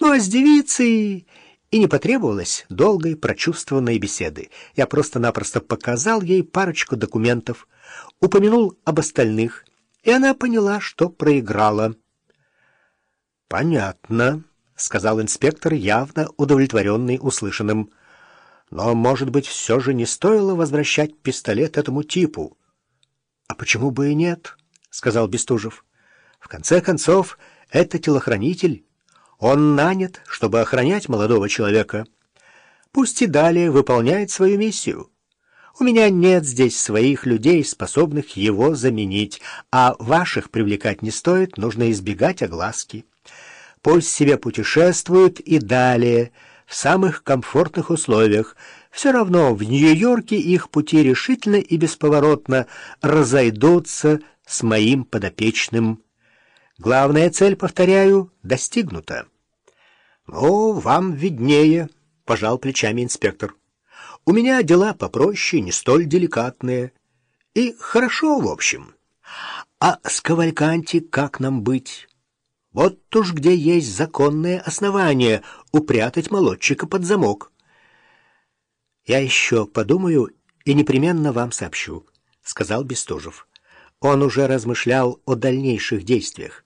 Ну а с девицей и не потребовалось долгой прочувствованной беседы. Я просто-напросто показал ей парочку документов, упомянул об остальных, и она поняла, что проиграла. «Понятно», — сказал инспектор, явно удовлетворенный услышанным. «Но, может быть, все же не стоило возвращать пистолет этому типу?» «А почему бы и нет?» — сказал Бестужев. «В конце концов, это телохранитель». Он нанят, чтобы охранять молодого человека. Пусть и далее выполняет свою миссию. У меня нет здесь своих людей, способных его заменить, а ваших привлекать не стоит, нужно избегать огласки. Пусть себе путешествуют и далее, в самых комфортных условиях. Все равно в Нью-Йорке их пути решительно и бесповоротно разойдутся с моим подопечным. Главная цель, повторяю, достигнута. «Ну, вам виднее», — пожал плечами инспектор. «У меня дела попроще, не столь деликатные. И хорошо, в общем. А с Кавальканти как нам быть? Вот уж где есть законное основание упрятать молодчика под замок». «Я еще подумаю и непременно вам сообщу», — сказал Бестужев. Он уже размышлял о дальнейших действиях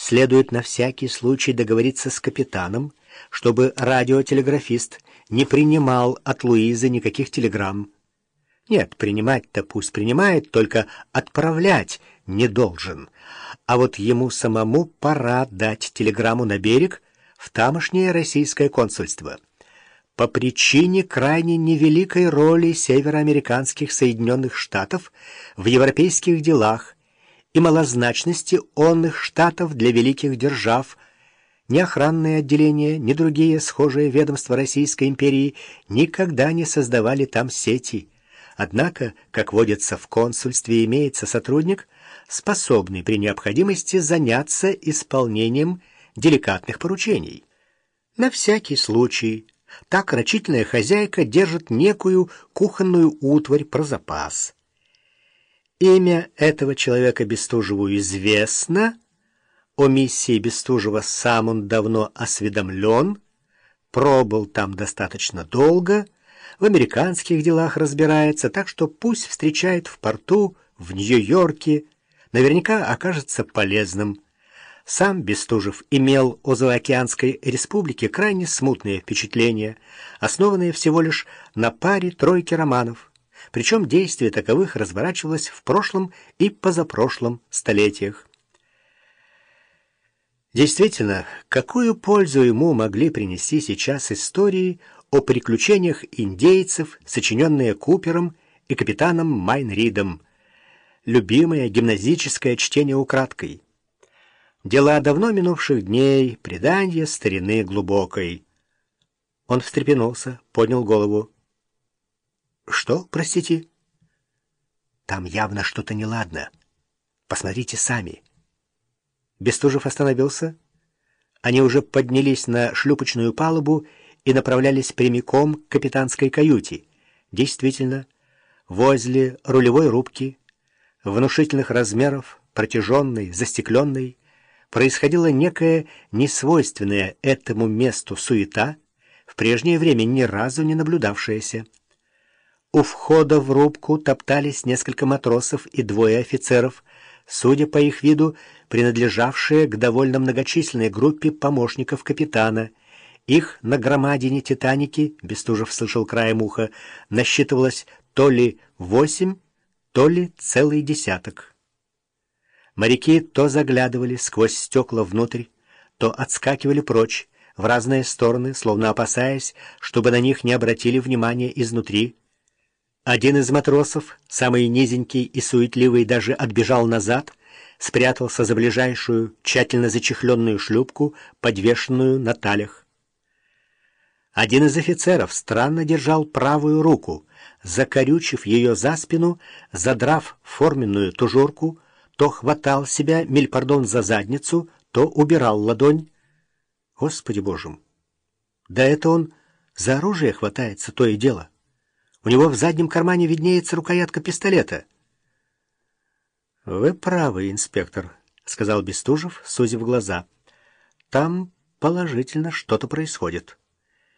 следует на всякий случай договориться с капитаном, чтобы радиотелеграфист не принимал от Луизы никаких телеграмм. Нет, принимать-то пусть принимает, только отправлять не должен. А вот ему самому пора дать телеграмму на берег в тамошнее российское консульство. По причине крайне невеликой роли североамериканских Соединенных Штатов в европейских делах и малозначности онных штатов для великих держав, ни охранное отделение, ни другие схожие ведомства Российской империи никогда не создавали там сети. Однако, как водится в консульстве, имеется сотрудник, способный при необходимости заняться исполнением деликатных поручений. На всякий случай так рачительная хозяйка держит некую кухонную утварь про запас. Имя этого человека Бестужеву известно, о миссии Бестужева сам он давно осведомлен, пробыл там достаточно долго, в американских делах разбирается, так что пусть встречает в порту, в Нью-Йорке, наверняка окажется полезным. Сам Бестужев имел о Заокеанской республике крайне смутные впечатления, основанные всего лишь на паре тройки романов причем действие таковых разворачивалось в прошлом и позапрошлом столетиях. Действительно, какую пользу ему могли принести сейчас истории о приключениях индейцев, сочиненные Купером и капитаном Майнридом, любимое гимназическое чтение украдкой. Дела давно минувших дней, предания старины глубокой. Он встрепенулся, поднял голову. «Что, простите?» «Там явно что-то неладно. Посмотрите сами». Бестужев остановился. Они уже поднялись на шлюпочную палубу и направлялись прямиком к капитанской каюте. Действительно, возле рулевой рубки, внушительных размеров, протяженной, застекленной, происходила некая несвойственная этому месту суета, в прежнее время ни разу не наблюдавшаяся. У входа в рубку топтались несколько матросов и двое офицеров, судя по их виду, принадлежавшие к довольно многочисленной группе помощников капитана. Их на громадине «Титаники», Бестужев слышал краем уха, насчитывалось то ли восемь, то ли целый десяток. Моряки то заглядывали сквозь стекла внутрь, то отскакивали прочь, в разные стороны, словно опасаясь, чтобы на них не обратили внимания изнутри, один из матросов, самый низенький и суетливый, даже отбежал назад, спрятался за ближайшую, тщательно зачехленную шлюпку, подвешенную на талях. Один из офицеров странно держал правую руку, закорючив ее за спину, задрав форменную тужурку, то хватал себя, мильпардон, за задницу, то убирал ладонь. Господи Божьим! Да это он за оружие хватается, то и дело. У него в заднем кармане виднеется рукоятка пистолета. «Вы правы, инспектор», — сказал Бестужев, сузив глаза. «Там Положительно что-то происходит.